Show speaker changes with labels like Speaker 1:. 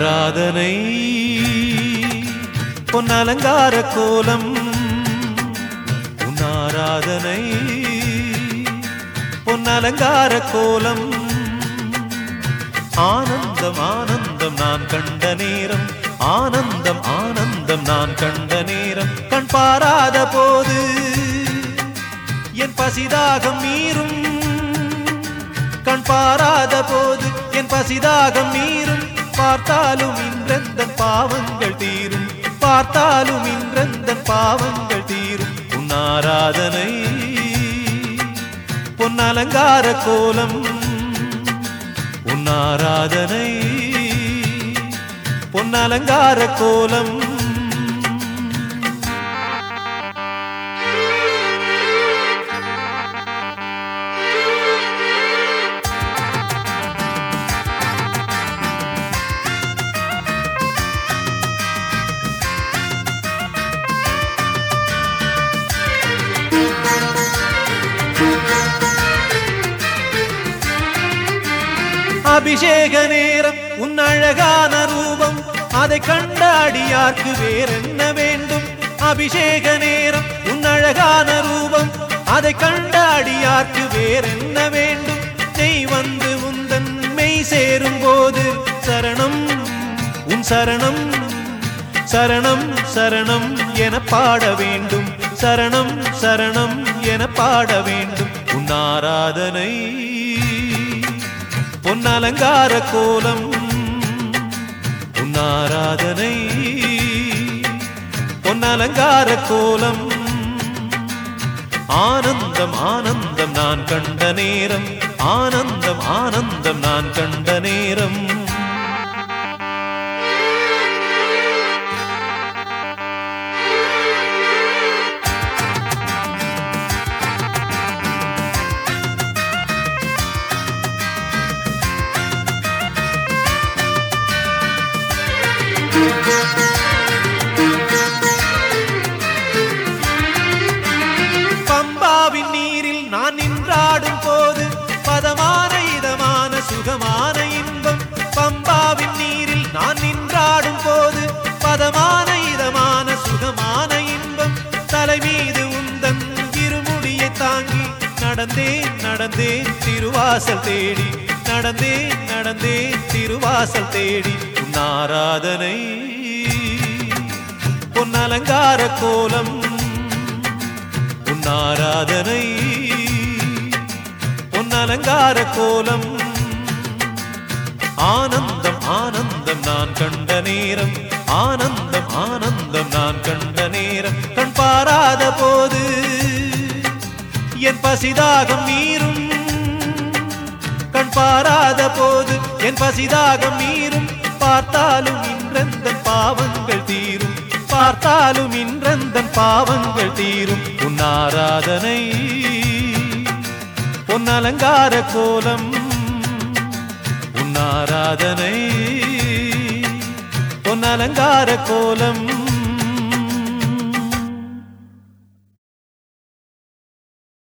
Speaker 1: ஆராதனை பொன் அலங்கார கோலம் உன் ஆராதனை. பொன் அலங்கார கோலம் ஆனந்தம் ஆனந்தம் நான் கண்ட நேரம். ஆனந்தம் ஆனந்தம் நான் கண்ட நேரம். கண் பாராத போது என் பசிதாகம் மீறும். கண் பாராத போது என் பசிதாகம் மீறும். பார்த்தாலும் இன்றெந்த பாவங்கள் தீரும். பார்த்தாலும் இன்றந்த பாவங்கள் தீரும். உன் ஆராதனை பொன் அலங்கார கோலம் உன் ஆராதனை பொன் அலங்கார கோலம் அபிஷேக நேரம் உன் அழகான ரூபம். அதை கண்டாடியார்க்கு வேறென்ன வேண்டும்? அபிஷேக நேரம் உன் அழகான ரூபம். அதை கண்டாடியார்க்கு வேறென்ன வேண்டும்? நெய் வந்து உந்தன் மெய் சேரும் போது சரணம் உன் சரணம் சரணம் சரணம் என பாட வேண்டும். சரணம் சரணம் என பாட வேண்டும். உன் ஆராதனை பொன் அலங்கார கோலம் உன்னாராதனை ஆராதனை பொன் அலங்கார கோலம். ஆனந்தம் ஆனந்தம் நான் கண்ட நேரம் ஆனந்தம் ஆனந்தம் நான் கண்ட நேரம். நீரில் நான் நின்றாடும் போது பதமான இதமான சுகமான இன்பம். பம்பாவின் நீரில் நான் நின்றாடும் போது பதமான இதமான சுகமான இன்பம். தலைமீது உந்தன் இருமுடியை தாங்கி நடந்தேன் நடந்தேன் திருவாசல் தேடி. நடந்தேன் நடந்தேன் திருவாசல் தேடி. உன் பொன்னலங்கார கோலம் உன்னாராதனை அலங்கார கோலம். ஆனந்தம் ஆனந்தம் நான் கண்ட நேரம். ஆனந்தம் ஆனந்தம் நான் கண்ட நேரம். கண் பாராத போது என் பசிதாகம் மீறும் கண் பாராத போது என் பசிதாகம் மீறும் பார்த்தாலும் இன்றெந்தன் பாவங்கள் தீரும். பார்த்தாலும் இன்றெந்தன் பாவங்கள் தீரும். உன் அலங்கார கோலம் உன் ஆராதனை பொன் அலங்கார கோலம்.